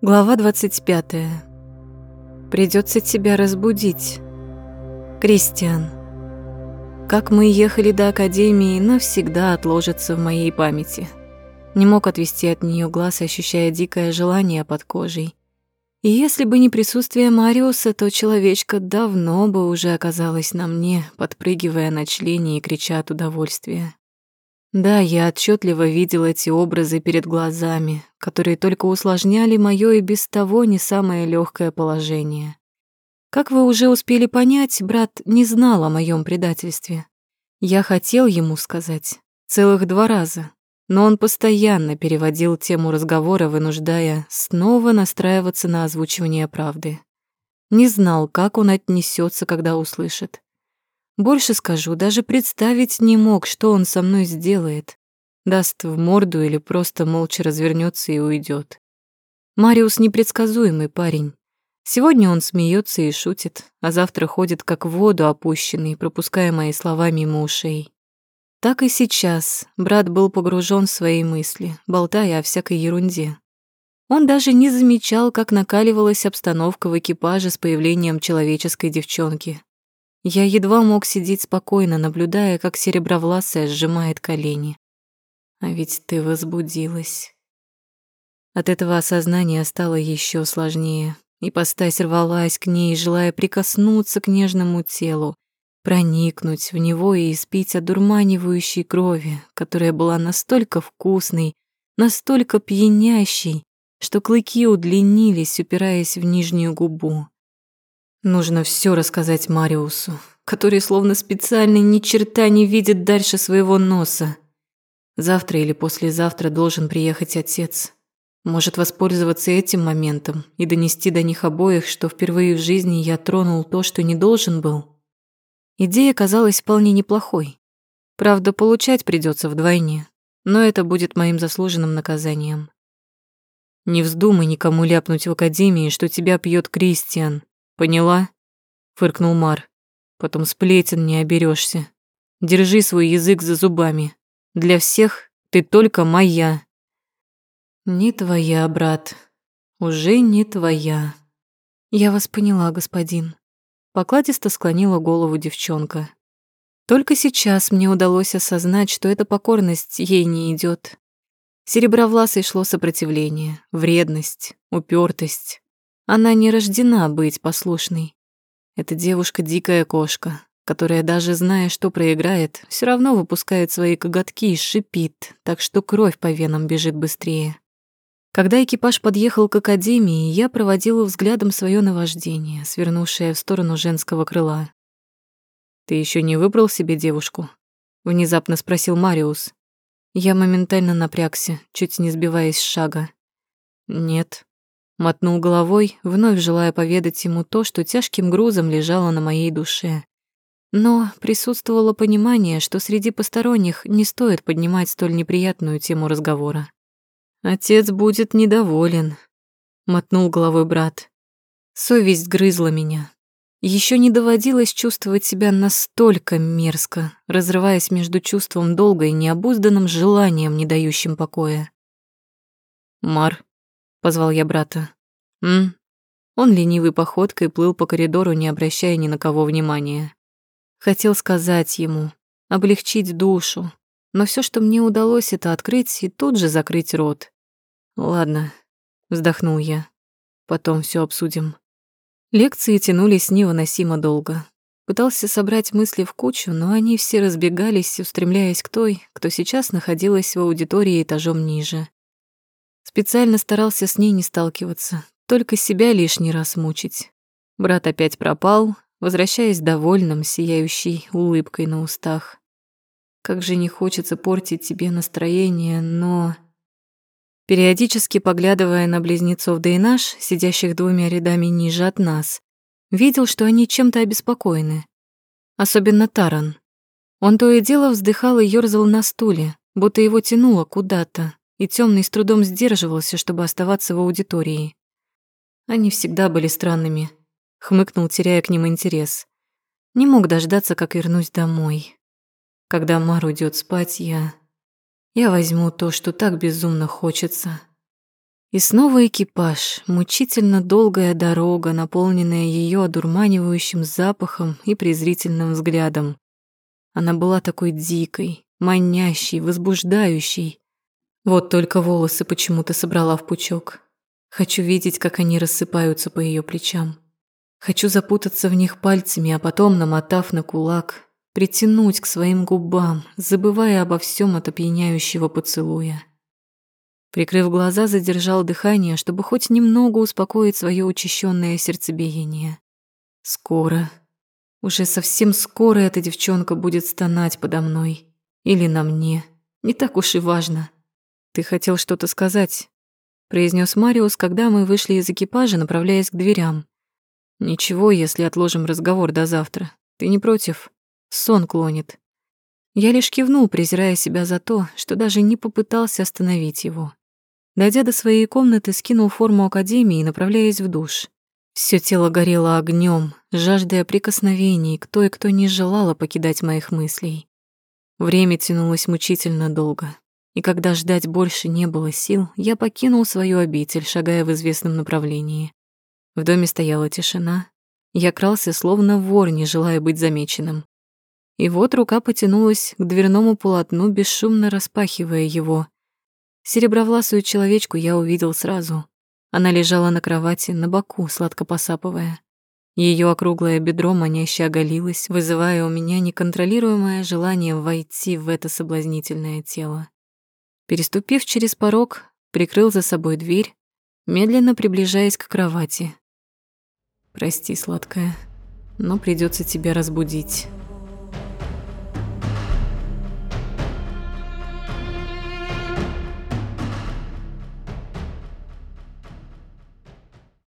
Глава 25. Придется тебя разбудить. Кристиан. Как мы ехали до академии, навсегда отложится в моей памяти. Не мог отвести от нее глаз, ощущая дикое желание под кожей. И если бы не присутствие Мариуса, то человечка давно бы уже оказалась на мне, подпрыгивая на члене и крича от удовольствия. Да, я отчетливо видел эти образы перед глазами, которые только усложняли моё и без того не самое легкое положение. Как вы уже успели понять, брат не знал о моем предательстве. Я хотел ему сказать целых два раза, но он постоянно переводил тему разговора, вынуждая снова настраиваться на озвучивание правды. Не знал, как он отнесется, когда услышит. Больше скажу, даже представить не мог, что он со мной сделает. Даст в морду или просто молча развернется и уйдет. Мариус непредсказуемый парень. Сегодня он смеется и шутит, а завтра ходит как в воду опущенный, пропуская мои слова мимо ушей. Так и сейчас брат был погружен в свои мысли, болтая о всякой ерунде. Он даже не замечал, как накаливалась обстановка в экипаже с появлением человеческой девчонки. Я едва мог сидеть спокойно, наблюдая, как серебровласая сжимает колени. А ведь ты возбудилась. От этого осознания стало еще сложнее. И постась рвалась к ней, желая прикоснуться к нежному телу, проникнуть в него и испить одурманивающей крови, которая была настолько вкусной, настолько пьянящей, что клыки удлинились, упираясь в нижнюю губу. Нужно все рассказать Мариусу, который словно специально ни черта не видит дальше своего носа. Завтра или послезавтра должен приехать отец. Может воспользоваться этим моментом и донести до них обоих, что впервые в жизни я тронул то, что не должен был. Идея казалась вполне неплохой. Правда, получать придется вдвойне, но это будет моим заслуженным наказанием. Не вздумай никому ляпнуть в академии, что тебя пьет Кристиан, Поняла? Фыркнул Мар. Потом сплетен не оберешься. Держи свой язык за зубами. Для всех ты только моя. Не твоя, брат. Уже не твоя. Я вас поняла, господин. Покладисто склонила голову девчонка. Только сейчас мне удалось осознать, что эта покорность ей не идет. Серебровласой шло сопротивление, вредность, упертость. Она не рождена быть послушной. Эта девушка дикая кошка, которая даже зная, что проиграет, все равно выпускает свои коготки и шипит, так что кровь по венам бежит быстрее. Когда экипаж подъехал к академии, я проводила взглядом свое наваждение, свернувшее в сторону женского крыла. «Ты еще не выбрал себе девушку?» — внезапно спросил Мариус. Я моментально напрягся, чуть не сбиваясь с шага. «Нет», Мотнул головой, вновь желая поведать ему то, что тяжким грузом лежало на моей душе. Но присутствовало понимание, что среди посторонних не стоит поднимать столь неприятную тему разговора. «Отец будет недоволен», — мотнул головой брат. Совесть грызла меня. Еще не доводилось чувствовать себя настолько мерзко, разрываясь между чувством долга и необузданным желанием, не дающим покоя. «Мар», — позвал я брата. «М?» Он ленивой походкой плыл по коридору, не обращая ни на кого внимания. Хотел сказать ему, облегчить душу, но все, что мне удалось, это открыть и тут же закрыть рот. «Ладно», — вздохнул я. «Потом все обсудим». Лекции тянулись невыносимо долго. Пытался собрать мысли в кучу, но они все разбегались, устремляясь к той, кто сейчас находилась в аудитории этажом ниже. Специально старался с ней не сталкиваться, только себя лишний раз мучить. Брат опять пропал, возвращаясь довольным, сияющей улыбкой на устах. Как же не хочется портить тебе настроение, но... Периодически поглядывая на близнецов Дейнаш, сидящих двумя рядами ниже от нас, видел, что они чем-то обеспокоены. Особенно Таран. Он то и дело вздыхал и ёрзал на стуле, будто его тянуло куда-то, и темный с трудом сдерживался, чтобы оставаться в аудитории. Они всегда были странными, хмыкнул, теряя к ним интерес. Не мог дождаться, как вернусь домой. Когда Мар уйдет спать, я... Я возьму то, что так безумно хочется. И снова экипаж, мучительно долгая дорога, наполненная ее одурманивающим запахом и презрительным взглядом. Она была такой дикой, манящей, возбуждающей. Вот только волосы почему-то собрала в пучок. Хочу видеть, как они рассыпаются по ее плечам. Хочу запутаться в них пальцами, а потом, намотав на кулак, притянуть к своим губам, забывая обо всем от опьяняющего поцелуя. Прикрыв глаза, задержал дыхание, чтобы хоть немного успокоить свое учащенное сердцебиение. Скоро, уже совсем скоро эта девчонка будет стонать подо мной. Или на мне. Не так уж и важно. «Ты хотел что-то сказать?» произнес Мариус, когда мы вышли из экипажа, направляясь к дверям. «Ничего, если отложим разговор до завтра. Ты не против?» Сон клонит. Я лишь кивнул, презирая себя за то, что даже не попытался остановить его. Дойдя до своей комнаты, скинул форму академии, направляясь в душ. Всё тело горело огнем, жаждая прикосновений к той, кто не желала покидать моих мыслей. Время тянулось мучительно долго, и когда ждать больше не было сил, я покинул свою обитель, шагая в известном направлении. В доме стояла тишина. Я крался, словно вор, не желая быть замеченным. И вот рука потянулась к дверному полотну, бесшумно распахивая его. Серебровласую человечку я увидел сразу. Она лежала на кровати, на боку, сладко посапывая. Ее округлое бедро маняще оголилось, вызывая у меня неконтролируемое желание войти в это соблазнительное тело. Переступив через порог, прикрыл за собой дверь, медленно приближаясь к кровати. «Прости, сладкая, но придется тебя разбудить».